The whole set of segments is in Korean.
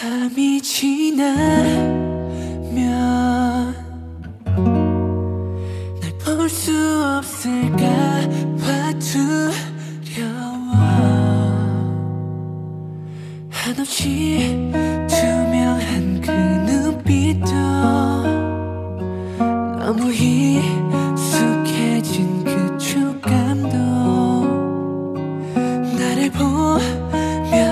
밤이 지나면 날 볼 수 없을까 봐 두려워. 한없이 투명한 그 눈빛도 너무 익숙해진 그 촉감도 나를 보면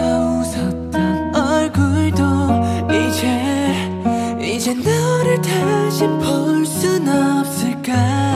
이제 너를 다시 볼 순 없을까?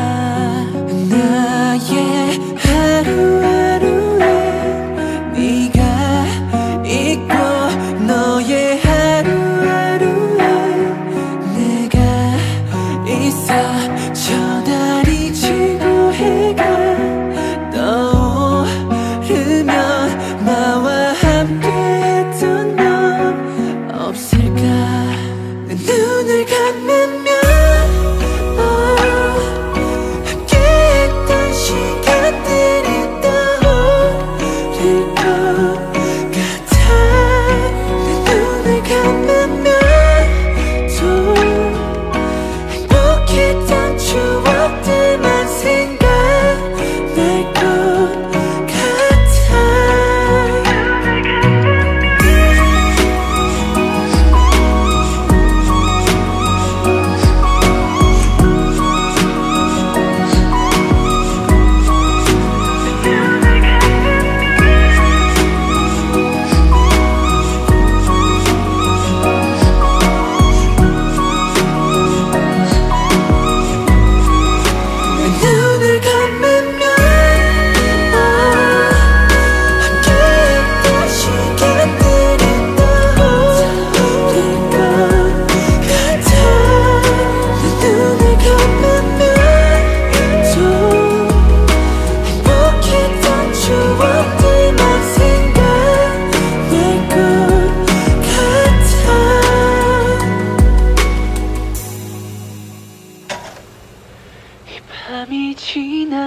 밤이 지나면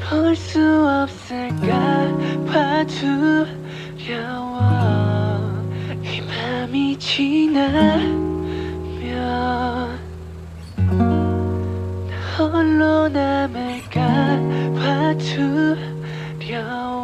볼 수 없을까 봐 두려워. 이 밤이 지나면 홀로 남을까 봐 두려워.